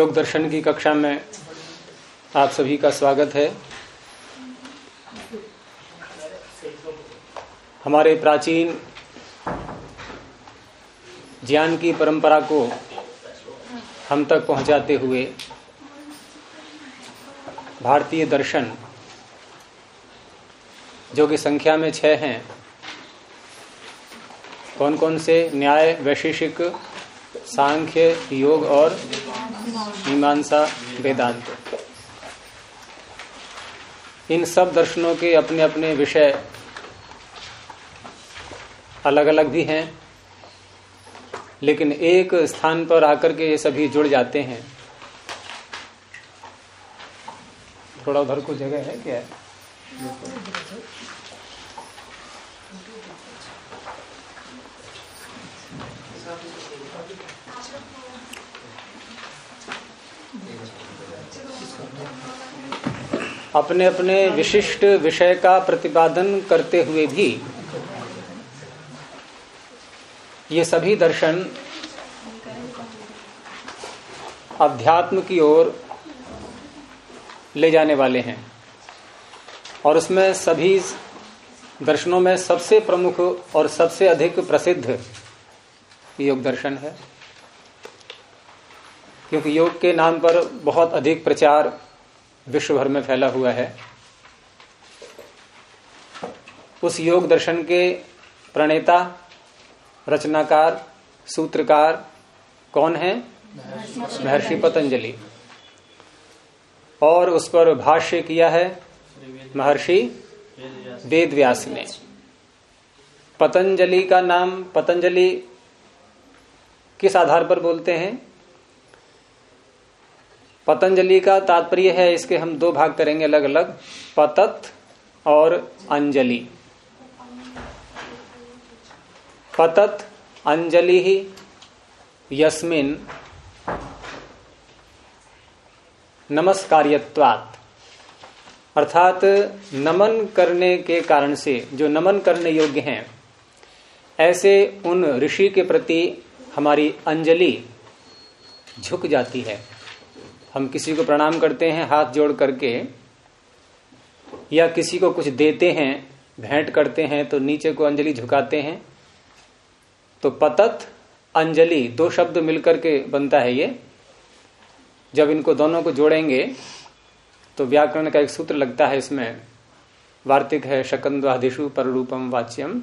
योग दर्शन की कक्षा में आप सभी का स्वागत है। हमारे प्राचीन ज्ञान की परंपरा को हम तक पहुंचाते हुए भारतीय दर्शन, जो कि संख्या में छह हैं कौन कौन से न्याय, वैशेषिक, सांख्य, योग और मीमांसा, वेदांत। इन सब दर्शनों के अपने अपने विषय अलग अलग भी हैं, लेकिन एक स्थान पर आकर के ये सभी जुड़ जाते हैं। थोड़ा उधर को जगह है क्या? अपने अपने विशिष्ट विषय का प्रतिपादन करते हुए भी ये सभी दर्शन अध्यात्म की ओर ले जाने वाले हैं। और उसमें सभी दर्शनों में सबसे प्रमुख और सबसे अधिक प्रसिद्ध योग दर्शन है। क्योंकि योग के नाम पर बहुत अधिक प्रचार विश्व भर में फैला हुआ है। उस योग दर्शन के प्रणेता रचनाकार सूत्रकार कौन है? महर्षि पतंजलि। और उस पर भाष्य किया है महर्षि वेद व्यास ने। पतंजलि का नाम पतंजलि किस आधार पर बोलते हैं? पतंजलि का तात्पर्य है, इसके हम दो भाग करेंगे अलग अलग पतत और अंजलि। पतत, अंजलि ही यस्मिन नमस्कार्यवात अर्थात नमन करने के कारण से, जो नमन करने योग्य हैं, ऐसे उन ऋषि के प्रति हमारी अंजलि झुक जाती है। हम किसी को प्रणाम करते हैं, हाथ जोड़ करके, या किसी को कुछ देते हैं, भेंट करते हैं तो नीचे को अंजलि झुकाते हैं तो पतत अंजलि, दो शब्द मिलकर के बनता है ये। जब इनको दोनों को जोड़ेंगे तो व्याकरण का एक सूत्र लगता है इसमें, वार्तिक है शकंद्वादिशु पर रूपम वाच्यम।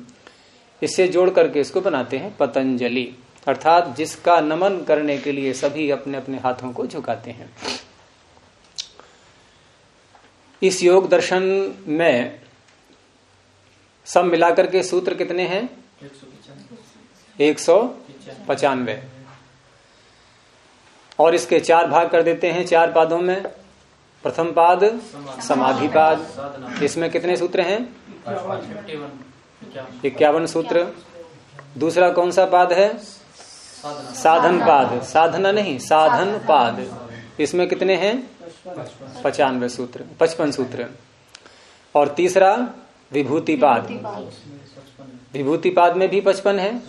इससे जोड़ करके इसको बनाते हैं, पतंजलि। अर्थात जिसका नमन करने के लिए सभी अपने अपने हाथों को झुकाते हैं। इस योग दर्शन में सब मिलाकर के सूत्र कितने हैं? एक सौ पचानवे। और इसके चार भाग कर देते हैं चार पादों में। प्रथम पाद समाधि पाद। इसमें कितने सूत्र हैं? इक्यावन सूत्र। दूसरा कौन सा पाद है? साधन पाद, साधना नहीं, साधन पाद। इसमें कितने हैं? पचानवे सूत्र, पचपन सूत्र। और तीसरा विभूति पाद विभूति पाद में भी पचपन है?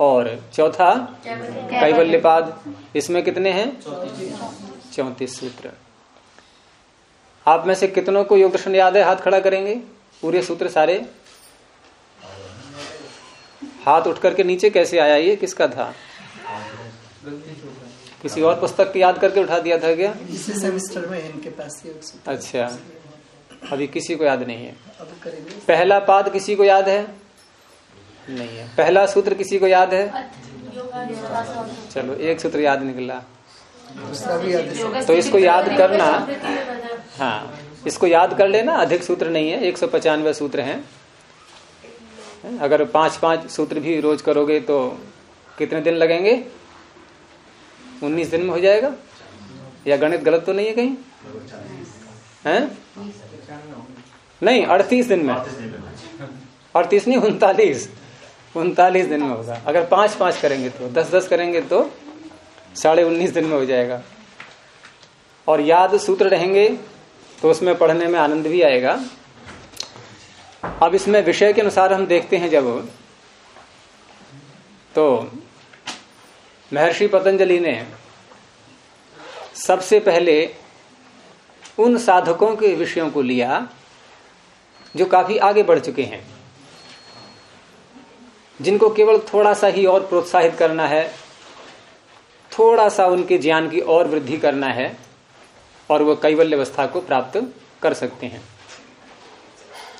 और चौथा कैवल्य पाद इसमें कितने हैं? चौतीस सूत्र। आप में से कितनों को योग दर्शन याद है? हाथ खड़ा करेंगे। पूरे सूत्र सारे? हाथ उठ करके नीचे कैसे आया ये? किसका था? किसी और पुस्तक की याद करके उठा दिया था क्या? इसी सेमेस्टर में इनके पास अच्छा। अभी किसी को याद नहीं है। पहला पाद किसी को याद है? नहीं है। पहला सूत्र किसी को याद है? चलो एक सूत्र याद निकला। भी याद तो इसको याद करना हाँ इसको याद कर लेना अधिक सूत्र नहीं है एक सौ पचानवे सूत्र हैं। अगर पाँच पाँच सूत्र भी रोज करोगे तो कितने दिन लगेंगे? उन्नीस दिन में हो जाएगा? या गणित गलत तो नहीं है कहीं? हैं? नहीं, अड़तीस दिन में। अड़तीस नहीं, उनतालीस। उनतालीस दिन में होगा। अगर पाँच पाँच करेंगे तो दस दस करेंगे तो साढ़े उन्नीस दिन में हो जाएगा। और याद सूत्र रहेंगे तो उसमें पढ़ने में आनंद भी आएगा। अब इसमें विषय के अनुसार हम देखते हैं जब तो महर्षि पतंजलि ने सबसे पहले उन साधकों के विषयों को लिया जो काफ़ी आगे बढ़ चुके हैं, जिनको केवल थोड़ा सा ही और प्रोत्साहित करना है, थोड़ा सा उनके ज्ञान की और वृद्धि करना है और वह कैवल्य अवस्था को प्राप्त कर सकते हैं।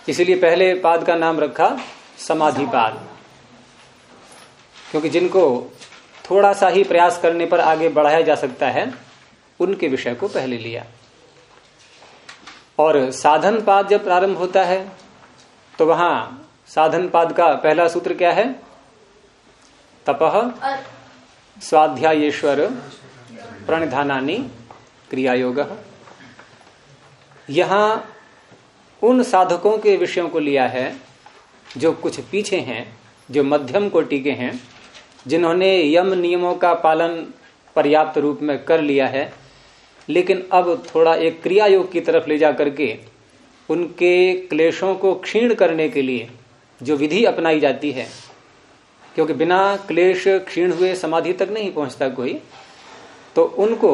इसीलिए पहले पाद का नाम रखा समाधि पाद। क्योंकि जिनको थोड़ा सा ही प्रयास करने पर आगे बढ़ाया जा सकता है, उनके विषय को पहले लिया। और साधन पाद जब प्रारंभ होता है तो वहाँ साधन पाद का पहला सूत्र क्या है? तपह स्वाध्यायेश्वर प्रणिधानी क्रियायोग। यहाँ उन साधकों के विषयों को लिया है, जो कुछ पीछे हैं, जो मध्यम कोटि के हैं, जिन्होंने यम नियमों का पालन पर्याप्त रूप में कर लिया है, लेकिन अब थोड़ा एक क्रिया योग की तरफ़ ले जा करके उनके क्लेशों को क्षीण करने के लिए जो विधि अपनाई जाती है, क्योंकि बिना क्लेश क्षीण हुए समाधि तक नहीं पहुँचता कोई तो उनको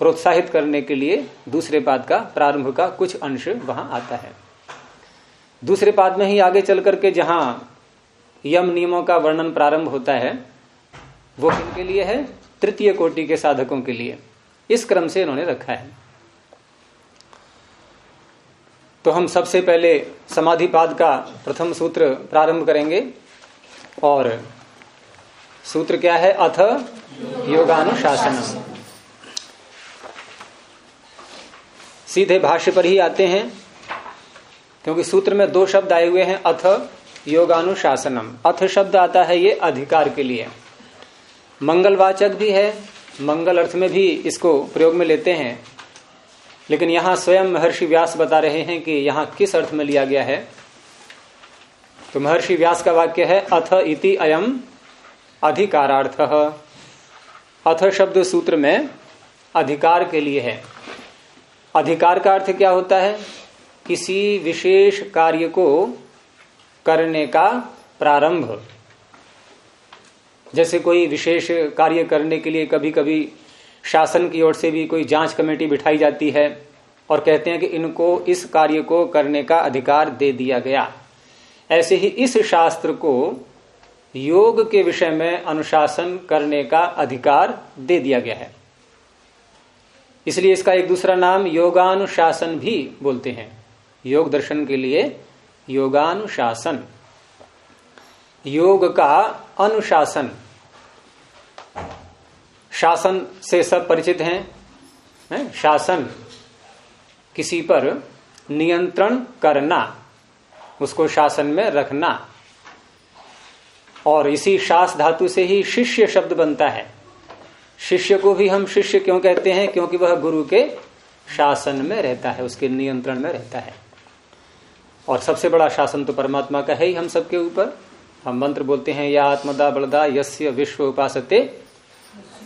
प्रोत्साहित करने के लिए दूसरे पाद का प्रारंभ का कुछ अंश वहाँ आता है। दूसरे पाद में ही आगे चल करके जहाँ यम नियमों का वर्णन प्रारंभ होता है, वो किनके लिए है? तृतीय कोटि के साधकों के लिए। इस क्रम से इन्होंने रखा है। तो हम सबसे पहले समाधि पाद का प्रथम सूत्र प्रारंभ करेंगे और सूत्र क्या है? अथ योगानुशासन सीधे भाष्य पर ही आते हैं, क्योंकि सूत्र में दो शब्द आए हुए हैं, अथ योगानुशासनम। अथ शब्द आता है ये अधिकार के लिए। मंगलवाचक भी है, मंगल अर्थ में भी इसको प्रयोग में लेते हैं। लेकिन यहाँ स्वयं महर्षि व्यास बता रहे हैं कि यहाँ किस अर्थ में लिया गया है। तो महर्षि व्यास का वाक्य है, अथ इति अयम अधिकारार्थ। अथ शब्द सूत्र में अधिकार के लिए है। अधिकार का अर्थ क्या होता है? किसी विशेष कार्य को करने का प्रारंभ। जैसे कोई विशेष कार्य करने के लिए कभी कभी शासन की ओर से भी कोई जाँच कमेटी बिठाई जाती है और कहते हैं कि इनको इस कार्य को करने का अधिकार दे दिया गया। ऐसे ही इस शास्त्र को योग के विषय में अनुशासन करने का अधिकार दे दिया गया है। इसलिए इसका एक दूसरा नाम योगानुशासन भी बोलते हैं। योग दर्शन के लिए योगानुशासन। योग का अनुशासन। शासन से सब परिचित हैं, है? शासन। किसी पर नियंत्रण करना, उसको शासन में रखना। और इसी शास धातु से ही शिष्य शब्द बनता है। शिष्य को भी हम शिष्य क्यों कहते हैं? क्योंकि वह गुरु के शासन में रहता है, उसके नियंत्रण में रहता है। और सबसे बड़ा शासन तो परमात्मा का है ही हम सबके ऊपर। हम मंत्र बोलते हैं, या आत्मदा बलदा यस्य विश्व उपासते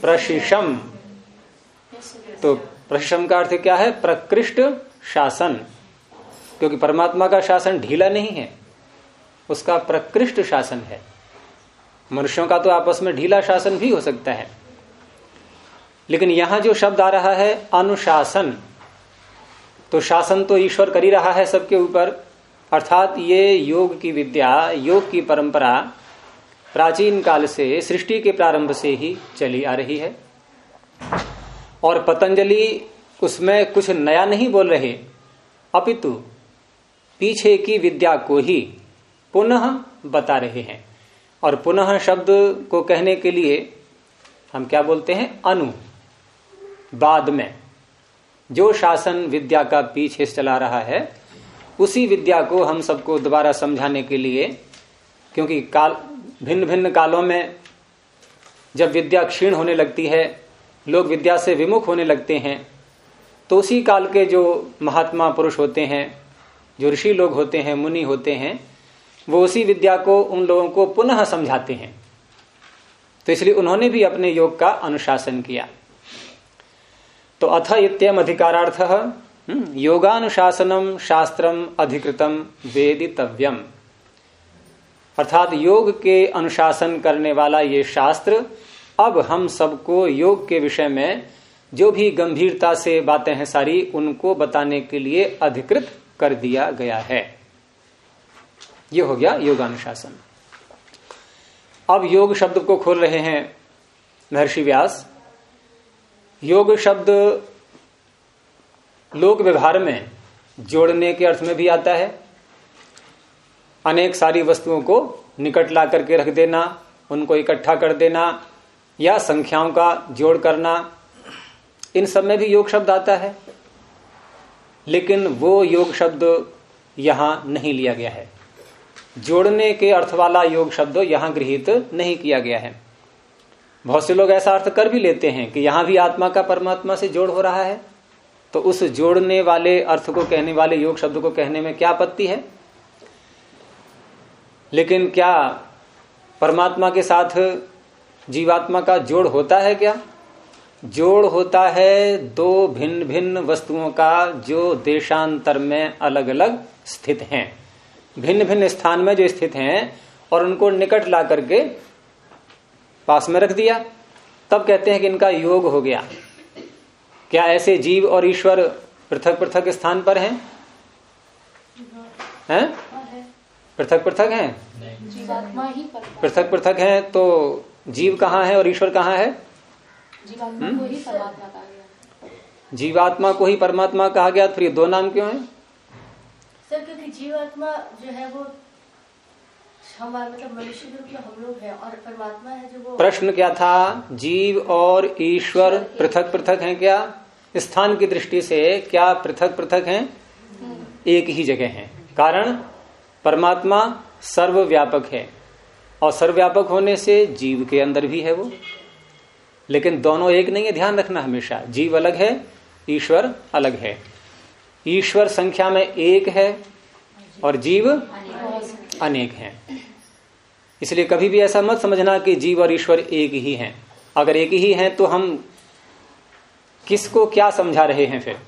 प्रशिषम। तो प्रशिषम का अर्थ क्या है? प्रकृष्ट शासन। क्योंकि परमात्मा का शासन ढीला नहीं है, उसका प्रकृष्ट शासन है। मनुष्यों का तो आपस में ढीला शासन भी हो सकता है। लेकिन यहाँ जो शब्द आ रहा है अनुशासन तो शासन तो ईश्वर कर ही रहा है सबके ऊपर। अर्थात ये योग की विद्या, योग की परंपरा प्राचीन काल से सृष्टि के प्रारंभ से ही चली आ रही है। और पतंजलि उसमें कुछ नया नहीं बोल रहे, अपितु पीछे की विद्या को ही पुनः बता रहे हैं। और पुनः शब्द को कहने के लिए हम क्या बोलते हैं? अनु। बाद में। जो शासन विद्या का पीछे चला रहा है, उसी विद्या को हम सबको दोबारा समझाने के लिए, क्योंकि काल भिन्न भिन्न कालों में जब विद्या क्षीण होने लगती है, लोग विद्या से विमुख होने लगते हैं तो उसी काल के जो महात्मा पुरुष होते हैं, जो ऋषि लोग होते हैं, मुनि होते हैं, वो उसी विद्या को उन लोगों को पुनः समझाते हैं। तो इसलिए उन्होंने भी अपने योग का अनुशासन किया। तो अथ इत्यम अधिकारार्थ हम्म, योगानुशासनम शास्त्रम अधिकृतम वेदितव्यम। अर्थात योग के अनुशासन करने वाला ये शास्त्र अब हम सबको योग के विषय में जो भी गंभीरता से बातें हैं सारी उनको बताने के लिए अधिकृत कर दिया गया है। ये हो गया योगानुशासन। अब योग शब्द को खोल रहे हैं महर्षि व्यास। योग शब्द लोक व्यवहार में जोड़ने के अर्थ में भी आता है। अनेक सारी वस्तुओं को निकट ला करके रख देना, उनको इकट्ठा कर देना, या संख्याओं का जोड़ करना, इन सब में भी योग शब्द आता है। लेकिन वो योग शब्द यहाँ नहीं लिया गया है। जोड़ने के अर्थ वाला योग शब्द यहाँ गृहित नहीं किया गया है। बहुत से लोग ऐसा अर्थ कर भी लेते हैं कि यहाँ भी आत्मा का परमात्मा से जोड़ हो रहा है। तो उस जोड़ने वाले अर्थ को कहने वाले योग शब्द को कहने में क्या आपत्ति है? लेकिन क्या परमात्मा के साथ जीवात्मा का जोड़ होता है क्या? जोड़ होता है दो भिन्न भिन्न वस्तुओं का जो देशांतर में अलग अलग स्थित हैं। भिन्न भिन्न स्थान में जो स्थित हैं और उनको निकट ला करके पास में रख दिया। तब कहते हैं कि इनका योग हो गया। क्या ऐसे जीव और ईश्वर पृथक पृथक स्थान पर हैं? हैं? पृथक पृथक हैं पृथक पृथक हैं तो जीव कहाँ है और ईश्वर कहाँ है? जीवात्मा को ही परमात्मा कहा गया। जीवात्मा को ही परमात्मा कहा गया फिर ये दो नाम क्यों हैं? सर क्योंकि जीवात्मा जो है वो हमारे मतलब मनुष्य के रूप हम लोग हैं और परमात्मा है जो वो प्रश्न क्या था? जीव और ईश्वर पृथक पृथक हैं क्या? स्थान की दृष्टि से क्या पृथक पृथक हैं? एक ही जगह हैं। कारण? परमात्मा सर्वव्यापक है। और सर्वव्यापक होने से जीव के अंदर भी है वो। लेकिन दोनों एक नहीं है ध्यान रखना हमेशा। जीव अलग है ईश्वर अलग है। ईश्वर संख्या में एक है और जीव अनेक हैं। इसलिए कभी भी ऐसा मत समझना कि जीव और ईश्वर एक ही हैं। अगर एक ही हैं तो हम किसको क्या समझा रहे हैं फिर?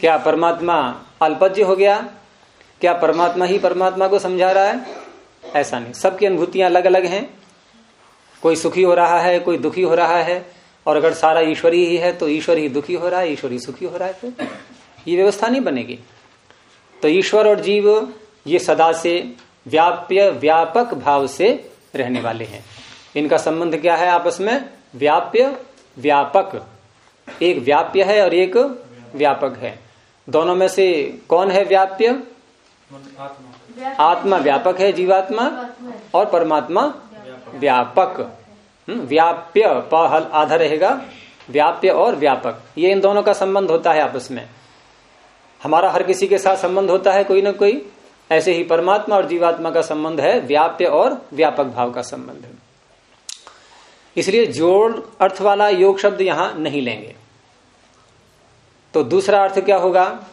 क्या परमात्मा अल्पज्य हो गया? क्या परमात्मा ही परमात्मा को समझा रहा है? ऐसा नहीं। सबकी अनुभूतियाँ अलग अलग हैं। कोई सुखी हो रहा है, कोई दुखी हो रहा है, और अगर सारा ईश्वरी ही है तो ईश्वर ही दुखी हो रहा है, ईश्वर ही सुखी हो रहा है फिर। ये व्यवस्था नहीं बनेगी। तो ईश्वर और जीव, ये सदा से व्याप्य व्यापक भाव से रहने वाले हैं। इनका संबंध क्या है आपस में? व्याप्य व्यापक। एक व्याप्य है और एक व्यापक है। दोनों में से कौन है व्याप्य? आत्मा व्यापक है जीवात्मा और परमात्मा व्यापक। हम्म, व्याप्य पहल आधा रहेगा। व्याप्य और व्यापक। ये इन दोनों का संबंध होता है आपस में। हमारा हर किसी के साथ संबंध होता है कोई ना कोई। ऐसे ही परमात्मा और जीवात्मा का संबंध है, व्याप्य और व्यापक भाव का संबंध है। इसलिए जोड़ अर्थ वाला योग शब्द यहाँ नहीं लेंगे। तो दूसरा अर्थ क्या होगा?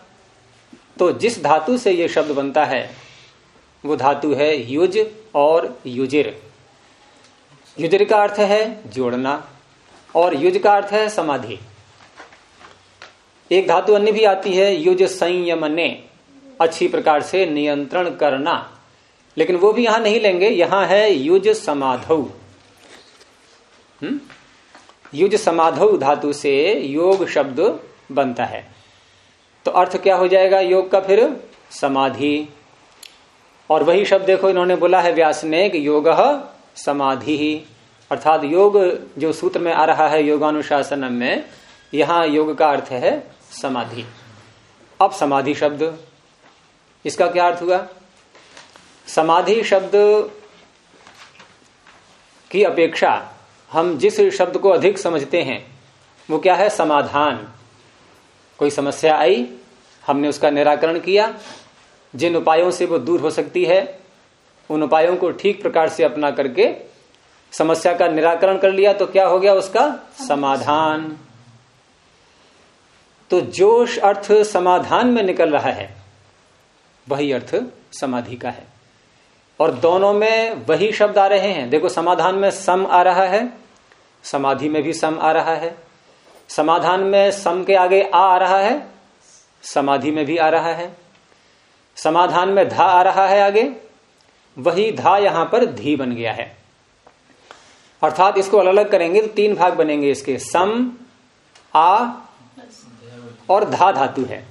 तो जिस धातु से यह शब्द बनता है, वो धातु है युज और युजिर। युजिर का अर्थ है जोड़ना और युज का अर्थ है समाधि। एक धातु अन्य भी आती है, युज संयमने। अच्छी प्रकार से नियंत्रण करना। लेकिन वो भी यहाँ नहीं लेंगे, यहाँ है युज समाधौ। हम्म? युज समाधौ धातु से योग शब्द बनता है। तो अर्थ क्या हो जाएगा योग का फिर? समाधि। और वही शब्द देखो इन्होंने बोला है व्यास ने कि योग समाधि। अर्थात योग जो सूत्र में आ रहा है योगानुशासन में, यहाँ योग का अर्थ है समाधि। अब समाधि शब्द। इसका क्या अर्थ हुआ? समाधि शब्द की अपेक्षा हम जिस शब्द को अधिक समझते हैं, वो क्या है? समाधान। कोई समस्या आई? हमने उसका निराकरण किया। जिन उपायों से वो दूर हो सकती है, उन उपायों को ठीक प्रकार से अपना करके समस्या का निराकरण कर लिया तो क्या हो गया उसका? समाधान। तो जोश अर्थ समाधान में निकल रहा है। वही अर्थ समाधि का है। और दोनों में वही शब्द आ रहे हैं। देखो, समाधान में सम आ रहा है, समाधि में भी सम आ रहा है। समाधान में सम के आगे आ आ रहा है, समाधि में भी आ रहा है। समाधान में धा आ रहा है आगे, वही धा यहाँ पर धी बन गया है। अर्थात इसको अलग अलग करेंगे तो तीन भाग बनेंगे इसके। सम, आ, और धा धातु है।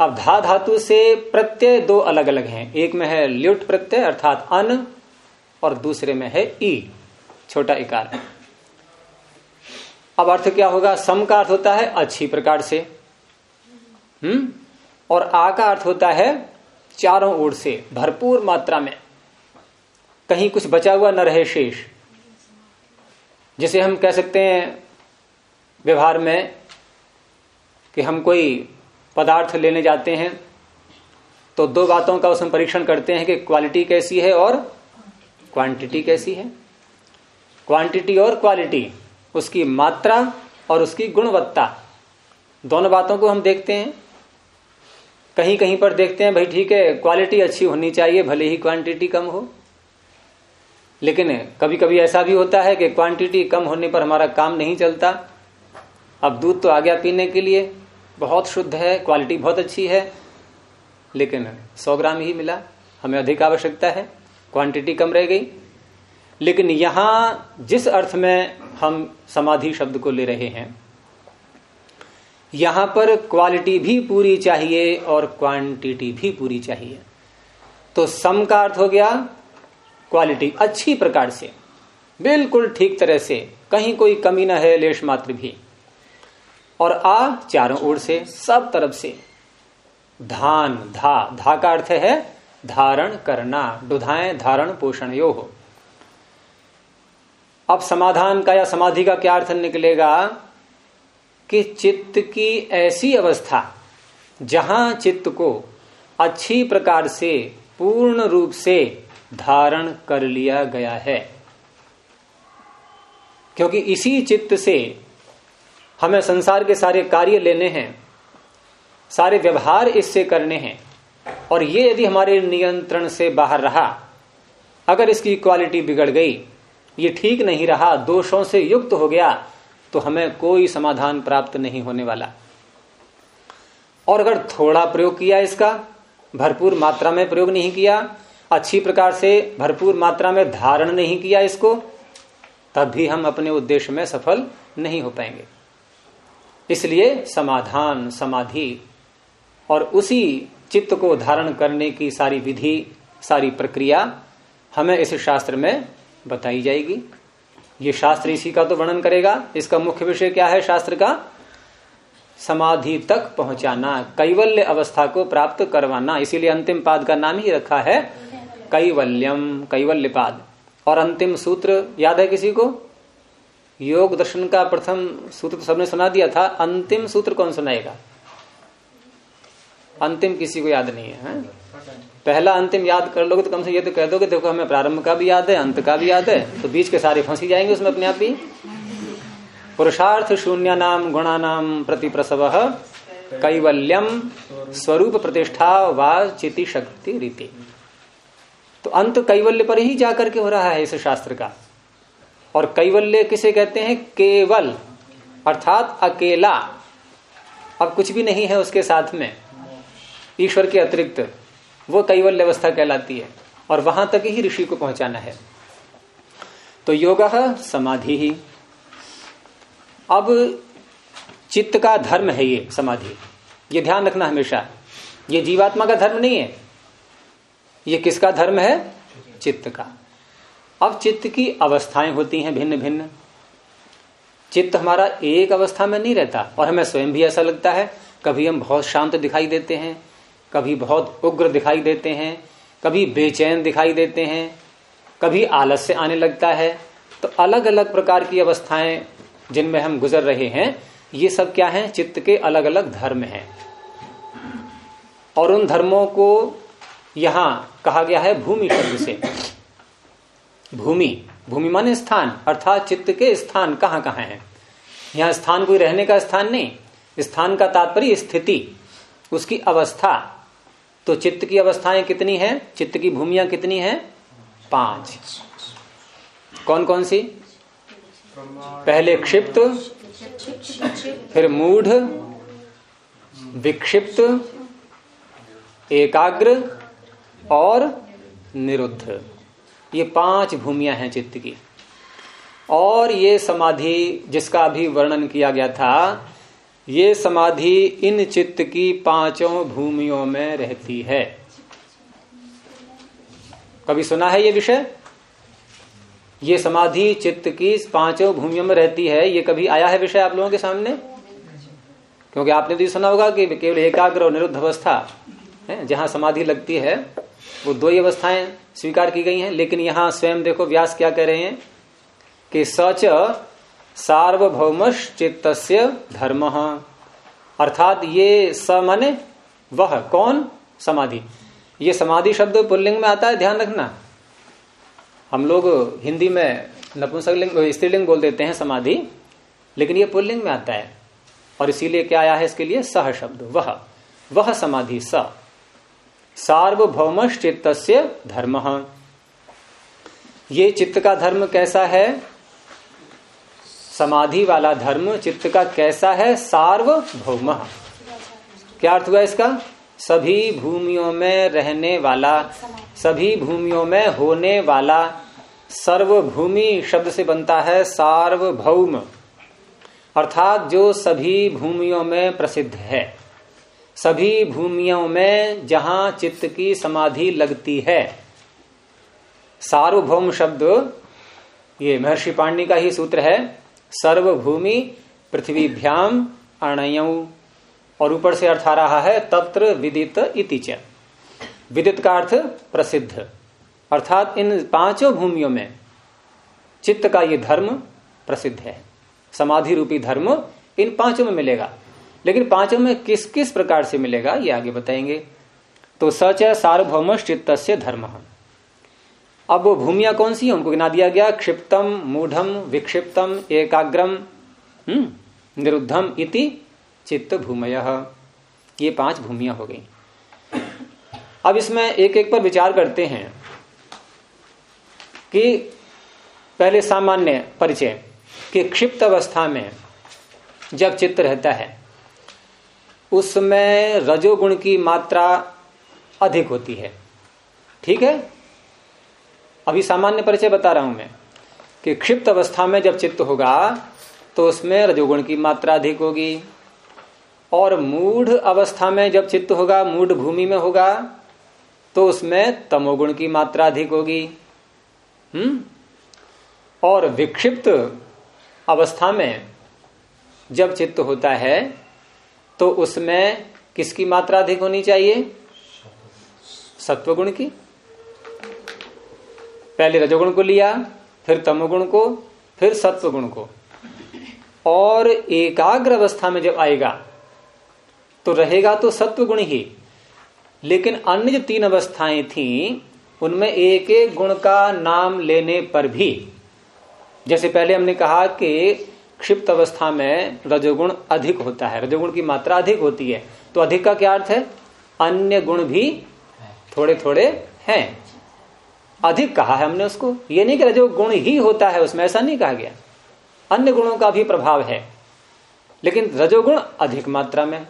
अब धा धातु से प्रत्यय दो अलग अलग हैं। एक में है ल्युट प्रत्यय, अर्थात अन, और दूसरे में है ई। छोटा इकार। अब अर्थ क्या होगा? सम का अर्थ होता है अच्छी प्रकार से। हम्म? और आ का अर्थ होता है चारों ओर से, भरपूर मात्रा में। कहीं कुछ बचा हुआ न रहे शेष। जिसे हम कह सकते हैं व्यवहार में कि हम कोई पदार्थ लेने जाते हैं तो दो बातों का उसमें परीक्षण करते हैं कि क्वालिटी कैसी है और क्वांटिटी कैसी है। क्वांटिटी और क्वालिटी उसकी मात्रा और उसकी गुणवत्ता, दोनों बातों को हम देखते हैं। कहीं कहीं पर देखते हैं, भाई ठीक है क्वालिटी अच्छी होनी चाहिए, भले ही क्वांटिटी कम हो। लेकिन कभी कभी ऐसा भी होता है कि क्वांटिटी कम होने पर हमारा काम नहीं चलता। अब दूध तो आ गया पीने के लिए। बहुत शुद्ध है क्वालिटी बहुत अच्छी है, लेकिन 100 ग्राम ही मिला। हमें अधिक आवश्यकता है क्वांटिटी कम रह गई। लेकिन यहाँ जिस अर्थ में हम समाधि शब्द को ले रहे हैं, यहाँ पर क्वालिटी भी पूरी चाहिए और क्वांटिटी भी पूरी चाहिए। तो सम का अर्थ हो गया क्वालिटी अच्छी प्रकार से, बिल्कुल ठीक तरह से, कहीं कोई कमी ना है, लेश मात्र भी। और आ चारों ओर से, सब तरफ़ से। धान, धा। धा का अर्थ है धारण करना, दुधाएँ धारण पोषण यो हो अब समाधान का या समाधि का क्या अर्थ निकलेगा कि चित्त की ऐसी अवस्था, जहाँ चित्त को अच्छी प्रकार से, पूर्ण रूप से धारण कर लिया गया है। क्योंकि इसी चित्त से हमें संसार के सारे कार्य लेने हैं, सारे व्यवहार इससे करने हैं। और ये यदि हमारे नियंत्रण से बाहर रहा, अगर इसकी क्वालिटी बिगड़ गई, ये ठीक नहीं रहा, दोषों से युक्त हो गया तो हमें कोई समाधान प्राप्त नहीं होने वाला। और अगर थोड़ा प्रयोग किया इसका, भरपूर मात्रा में प्रयोग नहीं किया, अच्छी प्रकार से भरपूर मात्रा में धारण नहीं किया इसको, तब भी हम अपने उद्देश्य में सफल नहीं हो पाएँगे। इसलिए समाधान, समाधि और उसी चित्त को धारण करने की सारी विधि, सारी प्रक्रिया हमें इस शास्त्र में बताई जाएगी। ये शास्त्र इसी का तो वर्णन करेगा। इसका मुख्य विषय क्या है शास्त्र का? समाधि तक पहुंचाना, कैवल्य अवस्था को प्राप्त करवाना। इसीलिए अंतिम पाद का नाम ही रखा है कैवल्यम, कैवल्य पाद। और अंतिम सूत्र याद है किसी को? योग दर्शन का प्रथम सूत्र तो सबने सुना दिया था अंतिम सूत्र कौन सुनाएगा? अंतिम किसी को याद नहीं है, है? पहला अंतिम याद कर लोगे तो कम से ये तो कह दोगे देखो हमें प्रारंभ का भी याद है अंत का भी याद है तो बीच के सारे फंसी जाएँगे उसमें अपने आप ही। पुरुषार्थ शून्य नाम गुणा नाम प्रति प्रसव कैवल्यम स्वरूप प्रतिष्ठा व चिति शक्ति रीति। तो अंत कैवल्य पर ही जाकर के हो रहा है इस शास्त्र का। और कैवल्य किसे कहते हैं? केवल, अर्थात अकेला। अब कुछ भी नहीं है उसके साथ में। ईश्वर के अतिरिक्त, वो कैवल्य अवस्था कहलाती है और वहाँ तक ही ऋषि को पहुंचाना है। तो योग समाधि ही। अब चित्त का धर्म है ये समाधि। ये ध्यान रखना हमेशा। ये जीवात्मा का धर्म नहीं है। ये किसका धर्म है? चित्त का। अब चित्त की अवस्थाएँ होती हैं भिन्न भिन्न। चित्त हमारा एक अवस्था में नहीं रहता और हमें स्वयं भी ऐसा लगता है। कभी हम बहुत शांत दिखाई देते हैं, कभी बहुत उग्र दिखाई देते हैं, कभी बेचैन दिखाई देते हैं, कभी आलस्य आने लगता है। तो अलग अलग प्रकार की अवस्थाएँ जिनमें हम गुजर रहे हैं, ये सब क्या है? चित्त के अलग अलग धर्म हैं। और उन धर्मों को यहाँ कहा गया है भूमि शब्द से। भूमि भूमि माने स्थान, अर्थात चित्त के स्थान कहाँ कहाँ है? यहाँ स्थान कोई रहने का स्थान नहीं, स्थान का तात्पर्य स्थिति, उसकी अवस्था। तो चित्त की अवस्थाएँ कितनी है? चित्त की भूमिया कितनी है? पाँच। कौन कौन सी? पहले क्षिप्त, फिर मूढ़, विक्षिप्त, एकाग्र और निरुद्ध। ये पाँच भूमियाँ हैं चित्त की। और ये समाधि जिसका अभी वर्णन किया गया था, ये समाधि इन चित्त की पाँचों भूमियों में रहती है। कभी सुना है ये विषय? ये समाधि चित्त की पाँचों भूमियों में रहती है, ये कभी आया है विषय आप लोगों के सामने? क्योंकि आपने तो सुना होगा कि केवल एकाग्र और निरुद्ध अवस्था जहाँ समाधि लगती है वो दो ही अवस्थाएँ स्वीकार की गई हैं, लेकिन यहाँ स्वयं देखो व्यास क्या कह रहे हैं कि सच सार्वभौम चित्त धर्म। अर्थात ये स माने वह, कौन? समाधि। ये समाधि शब्द पुल्लिंग में आता है, ध्यान रखना। हम लोग हिंदी में नपुंसकलिंग, स्त्रीलिंग बोल देते हैं समाधि, लेकिन ये पुल्लिंग में आता है। और इसीलिए क्या आया है इसके लिए? सह शब्द, वह। वह समाधि, स। सार्वभौम चित्त धर्म। ये चित्त का धर्म कैसा है? समाधि वाला धर्म चित्त का कैसा है? सार्वभौम। क्या अर्थ हुआ इसका? सभी भूमियों में रहने वाला, सभी भूमियों में होने वाला सर्वभूमि शब्द से बनता है सार्वभौम। अर्थात जो सभी भूमियों में प्रसिद्ध है। सभी भूमियों में जहाँ चित्त की समाधि लगती है। सार्वभौम शब्द, ये महर्षि पांडे का ही सूत्र है, सर्वभूमि पृथ्वीभ्याम अणय। और ऊपर से अर्थ आ रहा है, तत्र विदित इति च। विदित का अर्थ प्रसिद्ध। अर्थात इन पाँचों भूमियों में चित्त का ये धर्म प्रसिद्ध है। समाधि रूपी धर्म इन पाँचों में मिलेगा। लेकिन पाँचों में किस किस प्रकार से मिलेगा, ये आगे बताएँगे। तो सच है सार्वभौम चित्त धर्म। अब वो भूमिया कौन सी है? उनको गिना दिया गया। क्षिप्तम, मूढ़म, विक्षिप्तम, एकाग्रम हम्म निरुद्धम इति चित्त भूमय ये पाँच भूमिया हो गई। अब इसमें एक एक पर विचार करते हैं कि पहले सामान्य परिचय कि क्षिप्त अवस्था में जब चित्त रहता है उसमें रजोगुण की मात्रा अधिक होती है। ठीक है? अभी सामान्य परिचय बता रहा हूँ मैं कि क्षिप्त अवस्था में जब चित्त होगा तो उसमें रजोगुण की मात्रा अधिक होगी। और मूढ़ अवस्था में जब चित्त होगा, मूढ़ भूमि में होगा तो उसमें तमोगुण की मात्रा अधिक होगी। हम्म? और विक्षिप्त अवस्था में जब चित्त होता है तो उसमें किसकी मात्रा अधिक होनी चाहिए? सत्वगुण की। पहले रजोगुण को लिया, फिर तमोगुण को, फिर सत्वगुण को। और एकाग्र अवस्था में जब आएगा तो रहेगा तो सत्वगुण ही। लेकिन अन्य जो तीन अवस्थाएँ थी, उनमें एक एक गुण का नाम लेने पर भी, जैसे पहले हमने कहा कि क्षिप्त अवस्था में रजोगुण अधिक होता है। रजोगुण की मात्रा अधिक होती है। तो अधिक का क्या अर्थ है? अन्य गुण भी थोड़े थोड़े हैं। अधिक कहा है हमने उसको। ये नहीं कि रजोगुण ही होता है उसमें, ऐसा नहीं कहा गया। अन्य गुणों का भी प्रभाव है। लेकिन रजोगुण अधिक मात्रा में।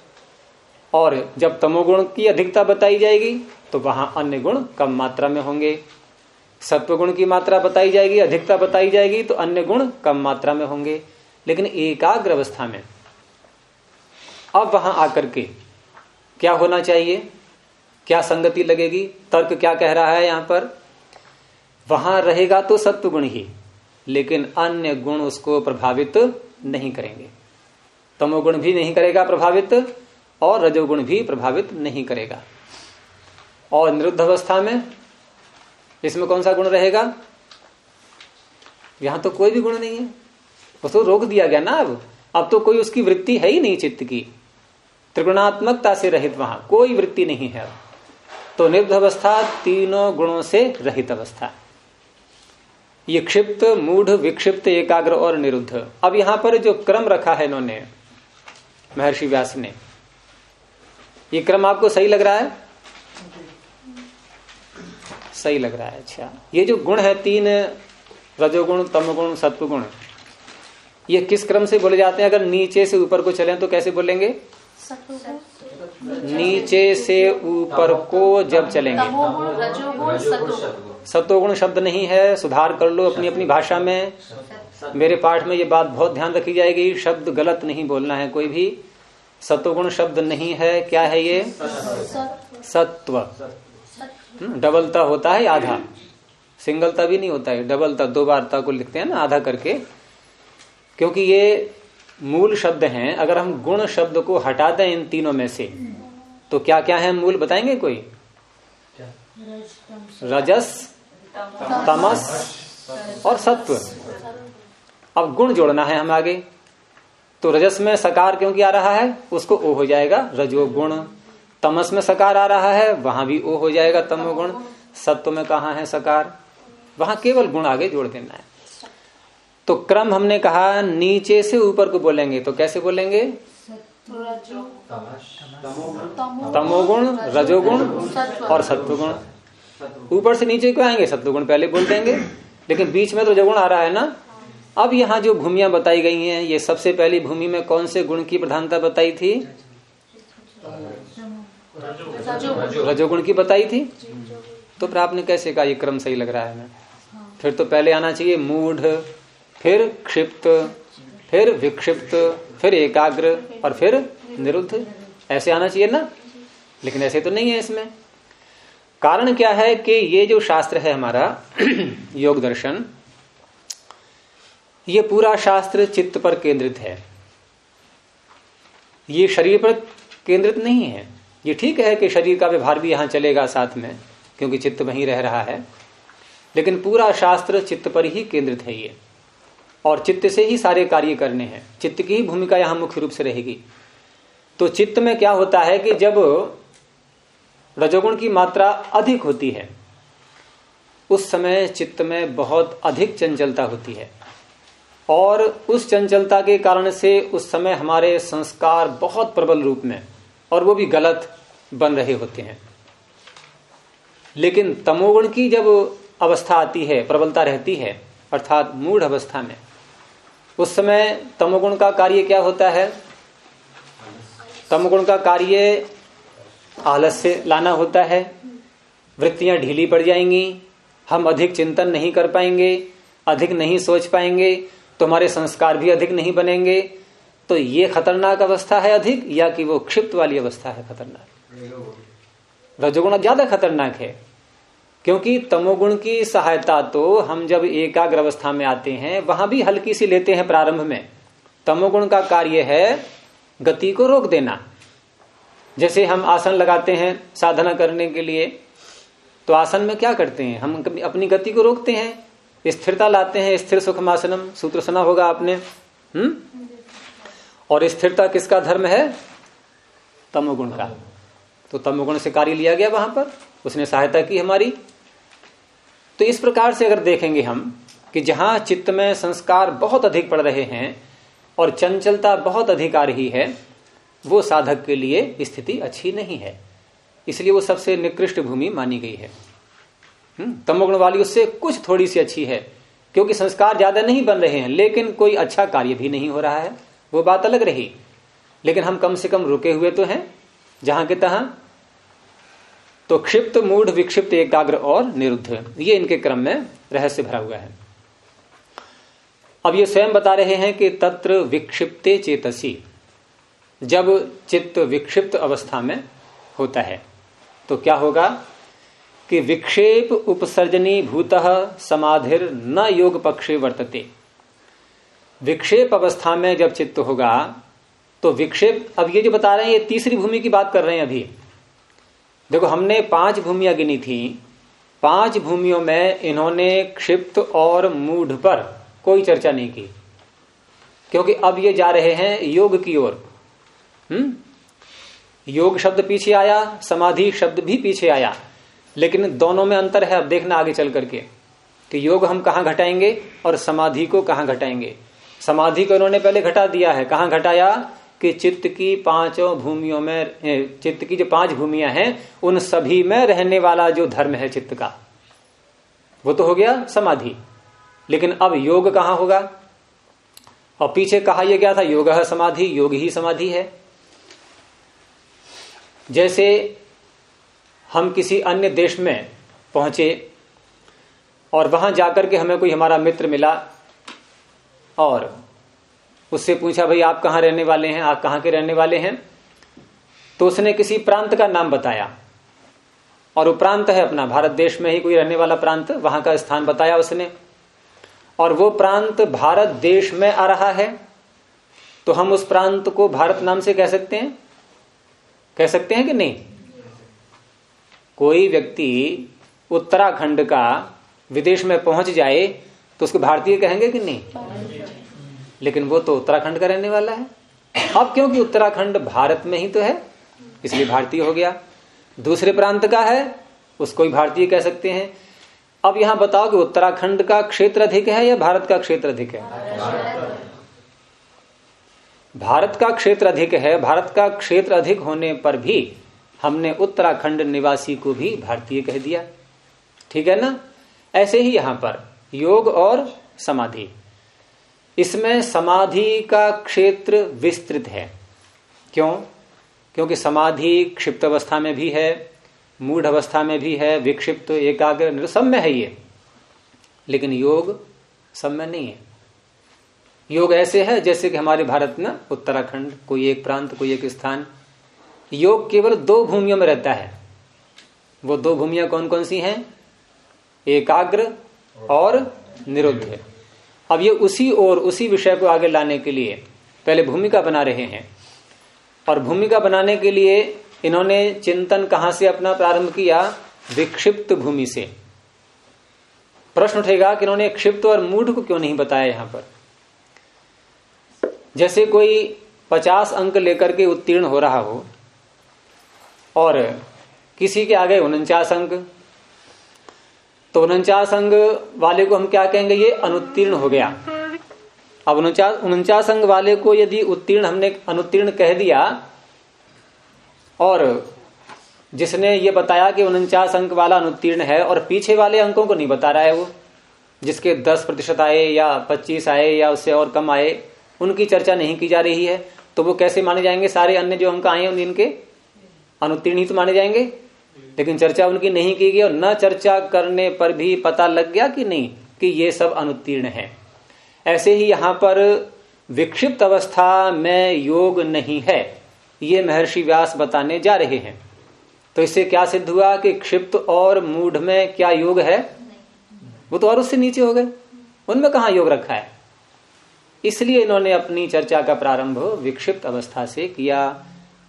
और जब तमोगुण की अधिकता बताई जाएगी तो वहाँ अन्य गुण कम मात्रा में होंगे। सत्वगुण की मात्रा बताई जाएगी, अधिकता बताई जाएगी तो अन्य गुण कम मात्रा में होंगे। लेकिन एकाग्र अवस्था में अब वहाँ आकर के क्या होना चाहिए? क्या संगति लगेगी? तर्क क्या कह रहा है यहाँ पर? वहाँ रहेगा तो सत्व गुण ही, लेकिन अन्य गुण उसको प्रभावित नहीं करेंगे। तमोगुण भी नहीं करेगा प्रभावित, और रजोगुण भी प्रभावित नहीं करेगा। और निरुद्ध अवस्था में इसमें कौन सा गुण रहेगा? यहाँ तो कोई भी गुण नहीं है। उसको रोक दिया गया ना अब। अब तो कोई उसकी वृत्ति है ही नहीं चित्त की। त्रिगुणात्मकता से रहित वहाँ कोई वृत्ति नहीं है तो निरुद्ध अवस्था तीनों गुणों से रहित अवस्था। ये क्षिप्त, मूढ़, विक्षिप्त, एकाग्र और निरुद्ध। अब यहाँ पर जो क्रम रखा है इन्होंने, महर्षि व्यास ने, ये क्रम आपको सही लग रहा है? सही लग रहा है अच्छा। ये जो गुण है, तीन रजोगुण, तमगुण, सत्वगुण ये किस क्रम से बोले जाते हैं? अगर नीचे से ऊपर को चले तो कैसे बोलेंगे? नीचे से ऊपर को जब चलेंगे। सत्वगुण शब्द नहीं है सुधार कर लो अपनी अपनी भाषा में। मेरे पाठ में ये बात बहुत ध्यान रखी जाएगी शब्द गलत नहीं बोलना है कोई भी। सत्वगुण शब्द नहीं है क्या है ये? सत्व। हम्म, डबलता होता है आधा। सिंगलता भी नहीं होता है डबलता दो बारता को लिखते हैं ना आधा करके। क्योंकि ये मूल शब्द हैं अगर हम गुण शब्द को हटा दें इन तीनों में से तो क्या क्या है मूल बताएँगे कोई? रजस तमस और सत्व। अब गुण जोड़ना है हम आगे। तो रजस में सकार क्योंकि आ रहा है? उसको ओ हो जाएगा रजोगुण। तमस में सकार आ रहा है वहाँ भी ओ हो जाएगा तमो गुण सत्व में कहा है सकार? वहाँ केवल गुण आगे जोड़ देना है। तो क्रम हमने कहा, नीचे से ऊपर को बोलेंगे तो कैसे बोलेंगे? तमोगुण, रजोगुण और सत्वगुण। ऊपर से नीचे को आएँगे, सत्वगुण पहले बोल देंगे। लेकिन बीच में तो रजोगुण आ रहा है ना? अब यहाँ जो भूमिया बताई गई हैं, ये सबसे पहली भूमि में कौन से गुण की प्रधानता बताई थी? रजोगुण की बताई थी? तो फिर आपने कैसे कहा, ये क्रम सही लग रहा है ना? फिर तो पहले आना चाहिए, मूढ़ फिर क्षिप्त, फिर विक्षिप्त, फिर एकाग्र और फिर निरुद्ध। ऐसे आना चाहिए ना? लेकिन ऐसे तो नहीं है इसमें। कारण क्या है कि ये जो शास्त्र है हमारा, योग दर्शन, ये पूरा शास्त्र चित्त पर केंद्रित है। ये शरीर पर केंद्रित नहीं है। ये ठीक है कि शरीर का व्यवहार भी यहाँ चलेगा साथ में, क्योंकि चित्त वहीं रह रहा है। लेकिन पूरा शास्त्र चित्त पर ही केंद्रित है ये। और चित्त से ही सारे कार्य करने हैं। चित्त की भूमिका यहाँ मुख्य रूप से रहेगी। तो चित्त में क्या होता है कि जब रजोगुण की मात्रा अधिक होती है, उस समय चित्त में बहुत अधिक चंचलता होती है। और उस चंचलता के कारण से उस समय हमारे संस्कार बहुत प्रबल रूप में और वो भी गलत बन रहे होते हैं। लेकिन तमोगुण की जब अवस्था आती है, प्रबलता रहती है, अर्थात मूढ़ अवस्था में उस समय तमोगुण का कार्य क्या होता है? तमोगुण का कार्य आलस्य लाना होता है। वृत्तियाँ ढीली पड़ जाएँगी, हम अधिक चिंतन नहीं कर पाएँगे, अधिक नहीं सोच पाएँगे तो हमारे संस्कार भी अधिक नहीं बनेंगे। तो ये खतरनाक अवस्था है अधिक, या कि वो क्षिप्त वाली अवस्था है खतरनाक? रजोगुण ज़्यादा खतरनाक है। क्योंकि तमोगुण की सहायता तो हम जब एकाग्र अवस्था में आते हैं, वहाँ भी हल्की सी लेते हैं प्रारंभ में। तमोगुण का कार्य है गति को रोक देना। जैसे हम आसन लगाते हैं साधना करने के लिए तो आसन में क्या करते हैं? हम अपनी गति को रोकते हैं, स्थिरता लाते हैं, स्थिर सुखमासनम, सूत्र सुना होगा आपने। हम्म? और स्थिरता किसका धर्म है? तमोगुण का। तो तमोगुण से कार्य लिया गया वहाँ पर। उसने सहायता की हमारी। तो इस प्रकार से अगर देखेंगे हम कि जहाँ चित्त में संस्कार बहुत अधिक पड़ रहे हैं और चंचलता बहुत अधिक आ रही है वो साधक के लिए स्थिति अच्छी नहीं है। इसलिए वो सबसे निकृष्ट भूमि मानी गई है। हम्म, तमोगुण वाली उससे कुछ थोड़ी सी अच्छी है क्योंकि संस्कार ज़्यादा नहीं बन रहे हैं लेकिन कोई अच्छा कार्य भी नहीं हो रहा है। वो बात अलग रही लेकिन हम कम से कम रुके हुए तो हैं जहाँ के तहा तो क्षिप्त, मूढ़, विक्षिप्त, एकाग्र और निरुद्ध। ये इनके क्रम में रहस्य भरा हुआ है। अब ये स्वयं बता रहे हैं कि तत्र विक्षिप्ते चेतसी, जब चित्त विक्षिप्त अवस्था में होता है तो क्या होगा कि विक्षेप उपसर्जनी भूत समाधिर न योग पक्षे वर्तते। विक्षेप अवस्था में जब चित्त होगा तो विक्षेप, अब ये जो बता रहे हैं, ये तीसरी भूमि की बात कर रहे हैं अभी। देखो, हमने पाँच भूमियाँ गिनी थी। पाँच भूमियों में इन्होंने क्षिप्त और मूढ़ पर कोई चर्चा नहीं की। क्योंकि अब ये जा रहे हैं योग की ओर। हम्म? योग शब्द पीछे आया, समाधि शब्द भी पीछे आया। लेकिन दोनों में अंतर है, अब देखना आगे चल करके। कि योग हम कहा घटाएँगे और समाधि को कहा घटाएँगे? समाधि को उन्होंने पहले घटा दिया है। कहा घटाया? कि चित्त की पाँचों भूमियों में चित्त की जो पाँच भूमियाँ हैं, उन सभी में रहने वाला जो धर्म है चित्त का, वो तो हो गया समाधि। लेकिन अब योग कहाँ होगा? और पीछे कहा यह गया था? योग समाधि, योग ही समाधि है। जैसे हम किसी अन्य देश में पहुँचे और वहाँ जाकर के हमें कोई हमारा मित्र मिला और उससे पूछा, भाई आप कहाँ रहने वाले हैं? आप कहाँ के रहने वाले हैं? तो उसने किसी प्रांत का नाम बताया। और वो प्रांत है अपना, भारत देश में ही कोई रहने वाला प्रांत, वहाँ का स्थान बताया उसने। और वो प्रांत भारत देश में आ रहा है तो हम उस प्रांत को भारत नाम से कह सकते हैं? कह सकते हैं कि नहीं? कोई व्यक्ति उत्तराखंड का विदेश में पहुँच जाए तो उसको भारतीय कहेंगे कि नहीं? लेकिन वो तो उत्तराखंड का रहने वाला है। अब क्योंकि उत्तराखंड भारत में ही तो है, इसलिए भारतीय हो गया। दूसरे प्रांत का है, उसको ही भारतीय कह सकते हैं। अब यहाँ बताओ कि उत्तराखंड का क्षेत्र अधिक है या भारत का क्षेत्र अधिक है? भारत का क्षेत्र अधिक है, भारत का क्षेत्र अधिक होने पर भी हमने उत्तराखंड निवासी को भी भारतीय कह दिया। ठीक है ना? ऐसे ही यहाँ पर योग और समाधि। इसमें समाधि का क्षेत्र विस्तृत है। क्यों? क्योंकि समाधि क्षिप्त अवस्था में भी है, मूढ़ अवस्था में भी है, विक्षिप्त, एकाग्र सब में है ये। लेकिन योग सब में नहीं है। योग ऐसे है जैसे कि हमारे भारत में, उत्तराखंड, कोई एक प्रांत, कोई एक स्थान, योग केवल दो भूमियों में रहता है। वो दो भूमिया कौन कौन सी हैं? एकाग्र और निरुद्ध अब ये उसी और उसी विषय को आगे लाने के लिए पहले भूमिका बना रहे हैं। और भूमिका बनाने के लिए इन्होंने चिंतन कहाँ से अपना प्रारंभ किया? विक्षिप्त भूमि से। प्रश्न उठेगा कि इन्होंने क्षिप्त और मूढ़ को क्यों नहीं बताया यहाँ पर? जैसे कोई पचास अंक लेकर के उत्तीर्ण हो रहा हो, और किसी के आगे उनचास अंक तो उनचास अंक वाले को हम क्या कहेंगे? ये अनुत्तीर्ण हो गया। अब उनचास उनचास अंक वाले को यदि उत्तीर्ण हमने अनुत्तीर्ण कह दिया, और जिसने ये बताया कि उनचास अंक वाला अनुत्तीर्ण है, और पीछे वाले अंकों को नहीं बता रहा है वो, जिसके दस प्रतिशत आए या पच्चीस आए या उससे और कम आए, उनकी चर्चा नहीं की जा रही है तो वो कैसे माने जाएँगे? सारे अन्य जो अंक आए उनके, अनुत्तीर्ण ही तो माने जाएँगे। लेकिन चर्चा उनकी नहीं की गई और न चर्चा करने पर भी पता लग गया कि नहीं, कि ये सब अनुत्तीर्ण है। ऐसे ही यहाँ पर विक्षिप्त अवस्था में योग नहीं है, ये महर्षि व्यास बताने जा रहे हैं। तो इससे क्या सिद्ध हुआ कि क्षिप्त और मूढ़ में क्या योग है? वो तो और उससे नीचे हो गए। उनमें कहा योग रखा है? इसलिए इन्होंने अपनी चर्चा का प्रारंभ विक्षिप्त अवस्था से किया,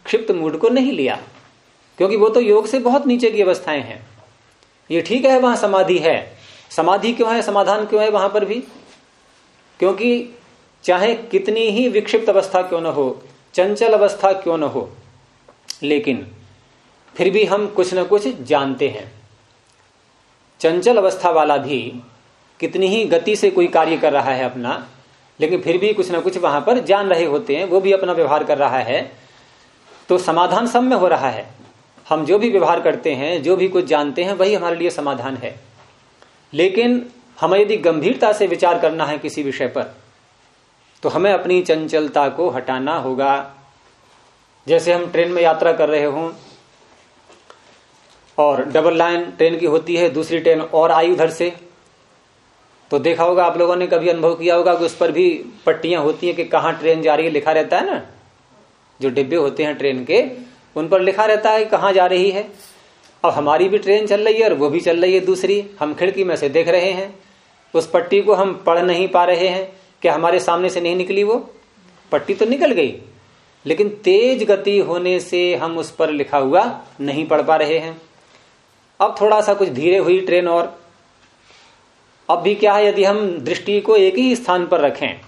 क्षिप्त मूड को नहीं लिया। क्योंकि वो तो योग से बहुत नीचे की अवस्थाएँ हैं। ये ठीक है, वहाँ समाधि है। समाधि क्यों है, समाधान क्यों है वहाँ पर भी? क्योंकि चाहे कितनी ही विक्षिप्त अवस्था क्यों न हो, चंचल अवस्था क्यों न हो, लेकिन फिर भी हम कुछ न कुछ जानते हैं। चंचल अवस्था वाला भी कितनी ही गति से कोई कार्य कर रहा है अपना, लेकिन फिर भी कुछ ना कुछ वहाँ पर जान रहे होते हैं, वो भी अपना व्यवहार कर रहा है। तो समाधान सब में हो रहा है। हम जो भी व्यवहार करते हैं, जो भी कुछ जानते हैं, वही हमारे लिए समाधान है। लेकिन हमें यदि गंभीरता से विचार करना है किसी विषय पर तो हमें अपनी चंचलता को हटाना होगा। जैसे हम ट्रेन में यात्रा कर रहे हों, और डबल लाइन ट्रेन की होती है, दूसरी ट्रेन और आई उधर से तो देखा होगा आप लोगों ने कभी अनुभव किया होगा कि उस पर भी पट्टियाँ होती हैं कि कहाँ ट्रेन जा रही है, लिखा रहता है ना? जो डिब्बे होते हैं ट्रेन के उन पर लिखा रहता है, कहाँ जा रही है? अब हमारी भी ट्रेन चल रही है और वो भी चल रही है दूसरी। हम खिड़की में से देख रहे हैं। उस पट्टी को हम पढ़ नहीं पा रहे हैं। क्या हमारे सामने से नहीं निकली वो? पट्टी तो निकल गई। लेकिन तेज गति होने से हम उस पर लिखा हुआ नहीं पढ़ पा रहे हैं। अब थोड़ा सा कुछ धीरे हुई ट्रेन और। अब भी क्या है, यदि हम दृष्टि को एक ही स्थान पर रखें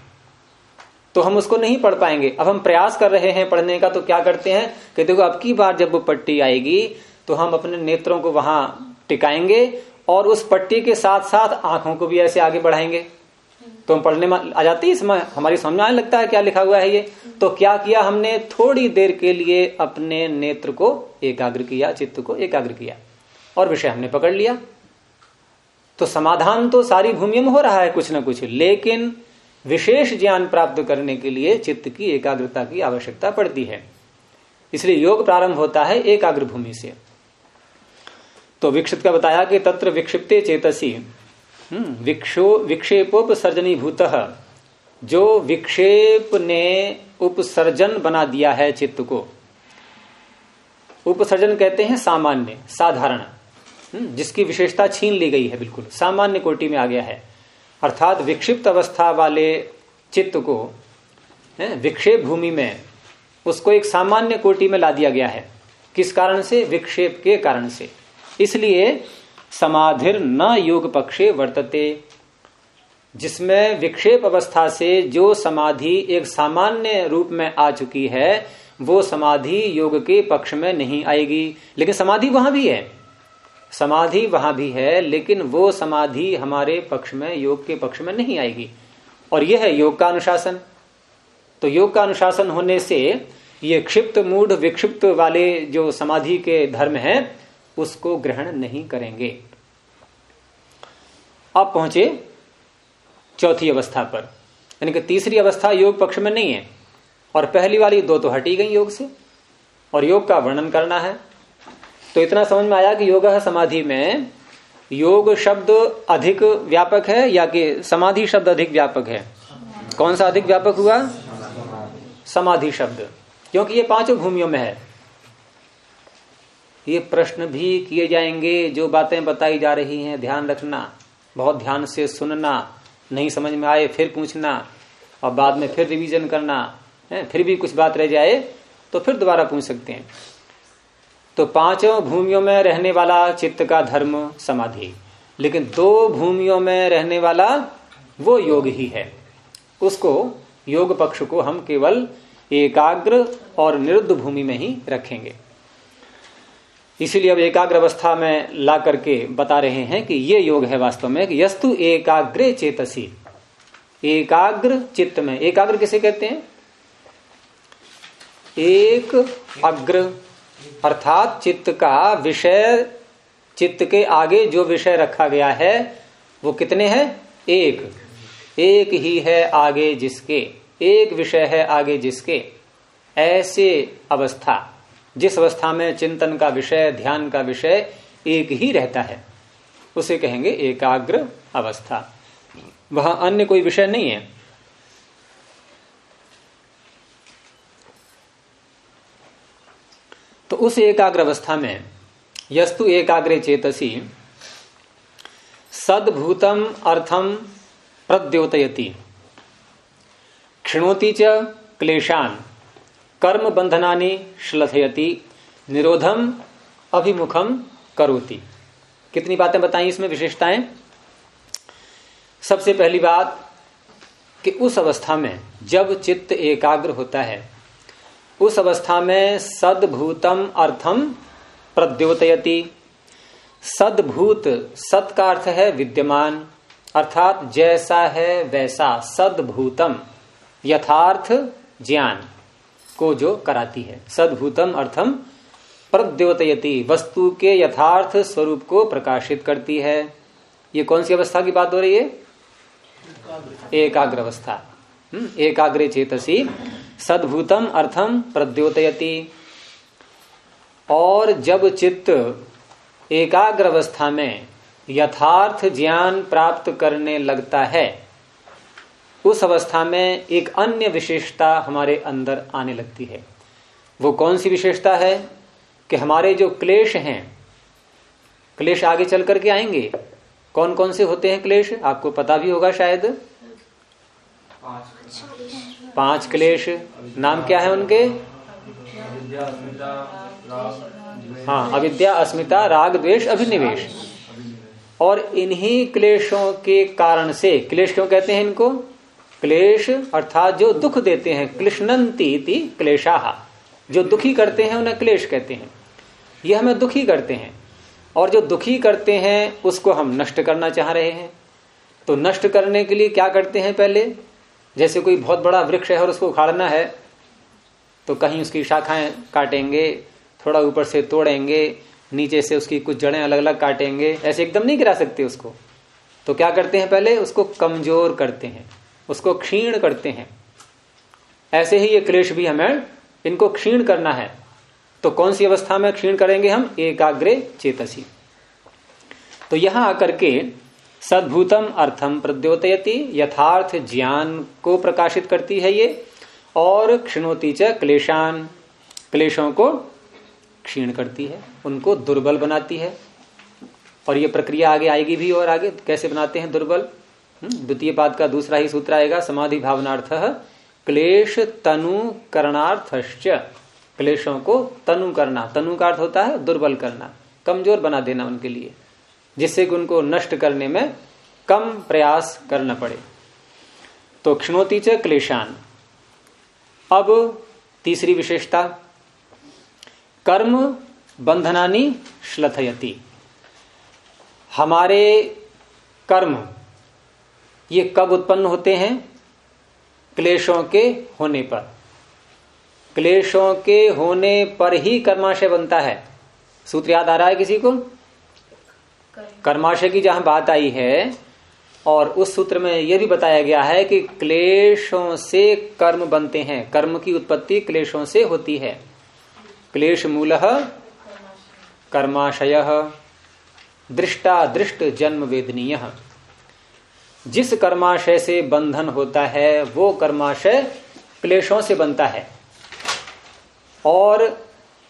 तो हम उसको नहीं पढ़ पाएँगे। अब हम प्रयास कर रहे हैं पढ़ने का तो क्या करते हैं कि देखो, अब की बार जब वो पट्टी आएगी तो हम अपने नेत्रों को वहाँ टिकाएँगे और उस पट्टी के साथ साथ आँखों को भी ऐसे आगे बढ़ाएँगे। तो हम पढ़ने में आ जाती है इसमें हमारी समझ आने लगता है क्या लिखा हुआ है ये? तो क्या किया हमने? थोड़ी देर के लिए अपने नेत्र को एकाग्र किया, चित्त को एकाग्र किया और विषय हमने पकड़ लिया। तो समाधान तो सारी भूमि में हो रहा है कुछ ना कुछ, लेकिन विशेष ज्ञान प्राप्त करने के लिए चित्त की एकाग्रता की आवश्यकता पड़ती है। इसलिए योग प्रारंभ होता है एकाग्र भूमि से। तो विक्षित का बताया कि तत्र विक्षिप्ते चेतसी। हम्म, विक्षो विक्षेपोपसर्जनी भूत जो विक्षेप ने उपसर्जन बना दिया है चित्त को। उपसर्जन कहते हैं सामान्य साधारण। हम्म, जिसकी विशेषता छीन ली गई है बिल्कुल। सामान्य कोटि में आ गया है। अर्थात विक्षिप्त अवस्था वाले चित्त को विक्षेप भूमि में उसको एक सामान्य कोटि में ला दिया गया है। किस कारण से? विक्षेप के कारण से। इसलिए समाधिर न योग पक्षे वर्तते। जिसमें विक्षेप अवस्था से जो समाधि एक सामान्य रूप में आ चुकी है, वो समाधि योग के पक्ष में नहीं आएगी। लेकिन समाधि वहाँ भी है। समाधि वहाँ भी है, लेकिन वो समाधि हमारे पक्ष में, योग के पक्ष में नहीं आएगी। और यह है योग का अनुशासन। तो योग का अनुशासन होने से ये क्षिप्त मूढ़ विक्षिप्त वाले जो समाधि के धर्म हैं, उसको ग्रहण नहीं करेंगे। अब पहुँचे चौथी अवस्था पर। यानी कि तीसरी अवस्था योग पक्ष में नहीं है। और पहली वाली दो तो हटी गई योग से। और योग का वर्णन करना है। तो इतना समझ में आया कि योग समाधि में। योग शब्द अधिक व्यापक है या कि समाधि शब्द अधिक व्यापक है? कौन सा अधिक व्यापक हुआ? समाधि शब्द। क्योंकि ये पाँचों भूमियों में है। ये प्रश्न भी किए जाएँगे, जो बातें बताई जा रही हैं, ध्यान रखना, बहुत ध्यान से सुनना, नहीं समझ में आए फिर पूछना, और बाद में फिर रिवीजन करना, है, फिर भी कुछ बात रह जाए तो फिर दोबारा पूछ सकते हैं। तो पाँचों भूमियों में रहने वाला चित्त का धर्म समाधि। लेकिन दो भूमियों में रहने वाला वो योग ही है। उसको योग पक्ष को हम केवल एकाग्र और निरुद्ध भूमि में ही रखेंगे। इसीलिए अब एकाग्र अवस्था में ला करके बता रहे हैं कि ये योग है वास्तव में यस्तु एकाग्र चेतसी। एकाग्र चित्त में, एकाग्र किसे कहते हैं? एक अग्र अर्थात चित्त का विषय, चित्त के आगे जो विषय रखा गया है, वो कितने हैं? एक। एक ही है आगे जिसके। एक विषय है आगे जिसके। ऐसे अवस्था, जिस अवस्था में चिंतन का विषय, ध्यान का विषय एक ही रहता है, उसे कहेंगे एकाग्र अवस्था। वह अन्य कोई विषय नहीं है। तो उस एकाग्र अवस्था में, यस्तु एकाग्रे चेतसी, सदभूतम अर्थम प्रद्योतयति। क्षिणोति च क्लेशान, कर्म बंधनानी श्लथयति, निरोधम अभिमुखम करोति। कितनी बातें बताई इसमें विशेषताएँ? सबसे पहली बात कि उस अवस्था में जब चित्त एकाग्र होता है उस अवस्था में सदभूतम अर्थम प्रद्योतयति। सदभूत, सत का अर्थ है विद्यमान, अर्थात जैसा है वैसा, सदभूतम, यथार्थ ज्ञान को जो कराती है। सदभूतम अर्थम प्रद्योतयति, वस्तु के यथार्थ स्वरूप को प्रकाशित करती है। ये कौन सी अवस्था की बात हो रही है? एकाग्र अवस्था। एकाग्र चेतसी सदभूतम अर्थम प्रद्योतयति। और जब चित्त एकाग्र अवस्था में यथार्थ ज्ञान प्राप्त करने लगता है, उस अवस्था में एक अन्य विशेषता हमारे अंदर आने लगती है। वो कौन सी विशेषता है? कि हमारे जो क्लेश हैं, क्लेश आगे चल करके आएँगे। कौन कौन से होते हैं क्लेश? आपको पता भी होगा शायद। पाँच क्लेश, नाम क्या है उनके? हाँ अविद्या, अस्मिता, राग, द्वेष, अभिनिवेश। और इन्हीं क्लेशों के कारण से, क्लेश क्यों कहते हैं इनको? क्लेश अर्थात जो दुख देते हैं, क्लिश्नंती क्लेशाहा। जो दुखी करते हैं, उन्हें क्लेश कहते हैं। ये हमें दुखी करते हैं। और जो दुखी करते हैं, उसको हम नष्ट करना चाह रहे हैं। तो नष्ट करने के लिए क्या करते हैं पहले? जैसे कोई बहुत बड़ा वृक्ष है और उसको उखाड़ना है तो कहीं उसकी शाखाएँ काटेंगे, थोड़ा ऊपर से तोड़ेंगे, नीचे से उसकी कुछ जड़ें अलग अलग काटेंगे, ऐसे एकदम नहीं गिरा सकते उसको। तो क्या करते हैं पहले? उसको कमज़ोर करते हैं, उसको क्षीण करते हैं। ऐसे ही ये क्लेश भी हमें, इनको क्षीण करना है। तो कौन सी अवस्था में क्षीण करेंगे हम? एकाग्रे चेतसी। तो यहाँ आकर के सद्भूतम अर्थम प्रद्योतयति यथार्थ ज्ञान को प्रकाशित करती है ये और क्षिणोती च क्लेशान क्लेशों को क्षीण करती है उनको दुर्बल बनाती है। और ये प्रक्रिया आगे आएगी भी और आगे कैसे बनाते हैं दुर्बल? हम्म, द्वितीय पाद का दूसरा ही सूत्र आएगा समाधि भावनार्थ क्लेश तनु करणार्थ क्लेशों को तनु करना तनु का अर्थ होता है दुर्बल करना कमज़ोर बना देना उनके लिए। जिससे कि उनको नष्ट करने में कम प्रयास करना पड़े। तो क्षणोती च क्लेशान। अब तीसरी विशेषता, कर्म बंधनानी श्लथयति। हमारे कर्म, ये कब उत्पन्न होते हैं? क्लेशों के होने पर। क्लेशों के होने पर ही कर्माशय बनता है। सूत्र याद आ रहा है किसी को? कर्माशय की जहाँ बात आई है, और उस सूत्र में यह भी बताया गया है कि क्लेशों से कर्म बनते हैं। कर्म की उत्पत्ति क्लेशों से होती है। क्लेश मूल कर्माशय, दृष्टा दृष्ट जन्म वेदनीय। जिस कर्माशय से बंधन होता है, वो कर्माशय क्लेशों से बनता है। और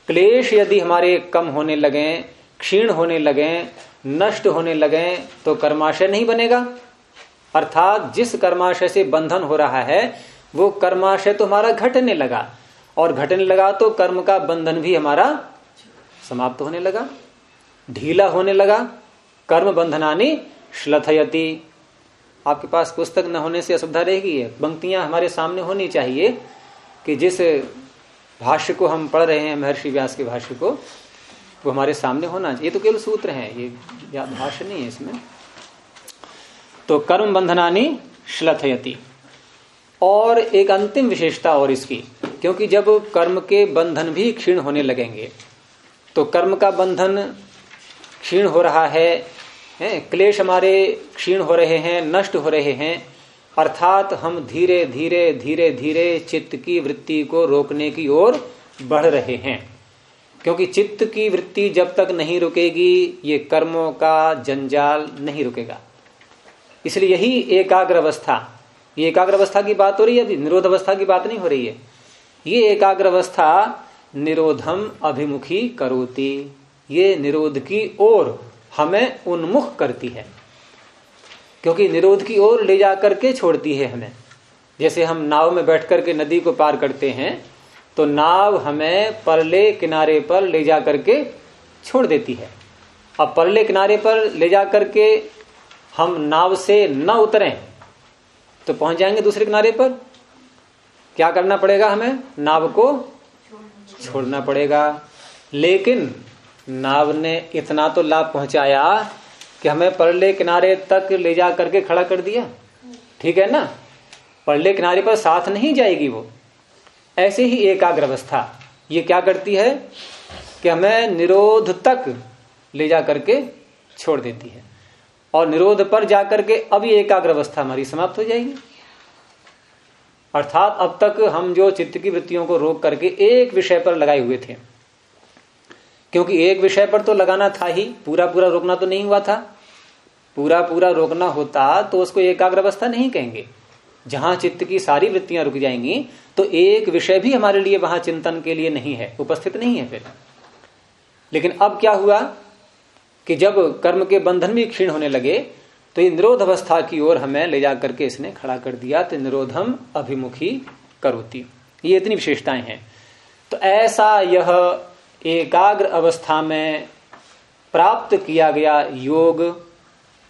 क्लेश यदि हमारे कम होने लगे, क्षीण होने लगे नष्ट होने लगे तो कर्माशय नहीं बनेगा। अर्थात जिस कर्माशय से बंधन हो रहा है, वो कर्माशय तो हमारा घटने लगा। और घटने लगा तो कर्म का बंधन भी हमारा समाप्त होने लगा। ढीला होने लगा। कर्म बंधनानी श्लथयति। आपके पास पुस्तक न होने से असुविधा रहेगी। है पंक्तियाँ हमारे सामने होनी चाहिए कि जिस भाष्य को हम पढ़ रहे हैं, महर्षि व्यास के भाष्य को वो हमारे सामने होना ये तो केवल सूत्र है ये भाष्य नहीं है इसमें। तो कर्म बंधनानी श्लथयति। और एक अंतिम विशेषता और इसकी क्योंकि जब कर्म के बंधन भी क्षीण होने लगेंगे तो कर्म का बंधन क्षीण हो रहा है, है क्लेश हमारे क्षीण हो रहे हैं नष्ट हो रहे हैं अर्थात हम धीरे धीरे धीरे धीरे चित्त की वृत्ति को रोकने की ओर बढ़ रहे हैं। क्योंकि चित्त की वृत्ति जब तक नहीं रुकेगी, ये कर्मों का जंजाल नहीं रुकेगा। इसलिए यही एकाग्र अवस्था। ये एकाग्र अवस्था की बात हो रही है, अभी निरोध अवस्था की बात नहीं हो रही है। ये एकाग्र अवस्था निरोधम अभिमुखी करोती। ये निरोध की ओर हमें उन्मुख करती है। क्योंकि निरोध की ओर ले जाकर के छोड़ती है हमें। जैसे हम नाव में बैठ करके नदी को पार करते हैं तो नाव हमें परले किनारे पर ले जा करके छोड़ देती है। अब परले किनारे पर ले जा करके हम नाव से न उतरें तो पहुँच जाएँगे दूसरे किनारे पर। क्या करना पड़ेगा हमें? नाव को छोड़ना पड़ेगा। लेकिन नाव ने इतना तो लाभ पहुँचाया कि हमें परले किनारे तक ले जा करके खड़ा कर दिया। ठीक है ना? परले किनारे पर साथ नहीं जाएगी वो। ऐसे ही एकाग्र अवस्था ये क्या करती है कि हमें निरोध तक ले जा करके छोड़ देती है। और निरोध पर जाकर के अब ये एकाग्र अवस्था हमारी समाप्त हो जाएगी। अर्थात अब तक हम जो चित्त की वृत्तियों को रोक करके एक विषय पर लगाए हुए थे। क्योंकि एक विषय पर तो लगाना था ही पूरा पूरा रोकना तो नहीं हुआ था। पूरा पूरा रोकना होता तो उसको एकाग्र अवस्था नहीं कहेंगे। जहाँ चित्त की सारी वृत्तियाँ रुक जाएँगी तो एक विषय भी हमारे लिए वहाँ चिंतन के लिए नहीं है, उपस्थित नहीं है फिर। लेकिन अब क्या हुआ कि जब कर्म के बंधन भी क्षीण होने लगे तो निरोध अवस्था की ओर हमें ले जा करके इसने खड़ा कर दिया तो निरोधम अभिमुखी करोती। ये इतनी विशेषताएँ हैं। तो ऐसा यह एकाग्र अवस्था में प्राप्त किया गया योग,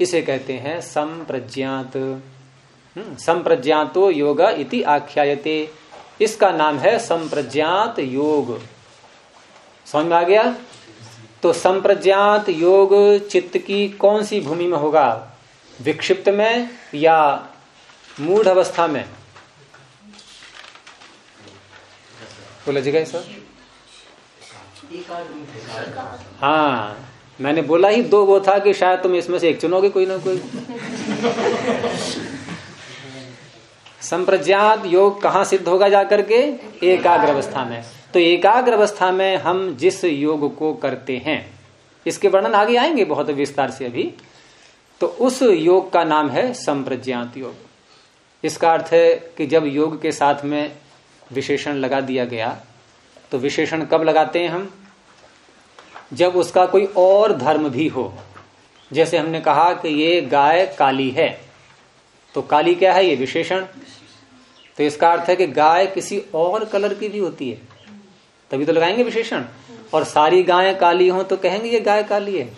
इसे कहते हैं संप्रज्ञात। संप्रज्ञातो योग इति आख्यायते। इसका नाम है संप्रज्ञात योग। समझ में आ गया? तो संप्रज्ञात योग चित्त की कौन सी भूमि में होगा? विक्षिप्त में या मूढ़ अवस्था में? बोला जी सर हाँ मैंने बोला ही दो वो था कि शायद तुम इसमें से एक चुनोगे कोई ना कोई। संप्रज्ञात योग कहाँ सिद्ध होगा जाकर के? एकाग्र अवस्था में। तो एकाग्र अवस्था में हम जिस योग को करते हैं, इसके वर्णन आगे आएँगे बहुत विस्तार से अभी। तो उस योग का नाम है संप्रज्ञात योग। इसका अर्थ है कि जब योग के साथ में विशेषण लगा दिया गया तो विशेषण कब लगाते हैं हम? जब उसका कोई और धर्म भी हो। जैसे हमने कहा कि ये गाय काली है तो काली क्या है? ये विशेषण। तो इसका अर्थ है कि गाय किसी और कलर की भी होती है। तभी तो लगाएँगे विशेषण। और सारी गायें काली हो तो कहेंगे ये गाय काली है।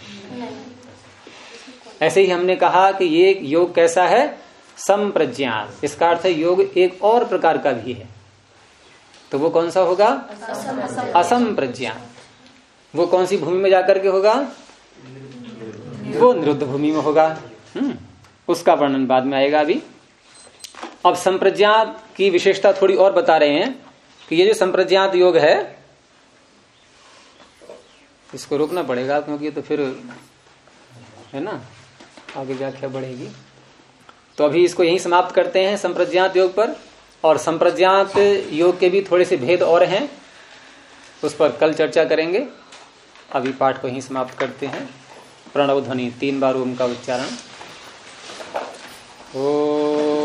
ऐसे ही हमने कहा कि ये योग कैसा है? संप्रज्ञात इसका अर्थ है योग एक और प्रकार का भी है। तो वो कौन सा होगा? असम प्रज्ञान वो कौन सी भूमि में जाकर के होगा? वो निरुद्ध भूमि में होगा। हम्म उसका वर्णन बाद में आएगा अभी। अब संप्रज्ञात की विशेषता थोड़ी और बता रहे हैं कि ये जो संप्रज्ञात योग है, इसको रोकना पड़ेगा क्योंकि तो फिर है ना, आगे व्याख्या बढ़ेगी। तो अभी इसको यही समाप्त करते हैं संप्रज्ञात योग पर, और संप्रज्ञात योग के भी थोड़े से भेद और हैं, उस पर कल चर्चा करेंगे। अभी पाठ को ही समाप्त करते हैं। प्रणव ध्वनि, तीन बार ओम का उच्चारण। ओ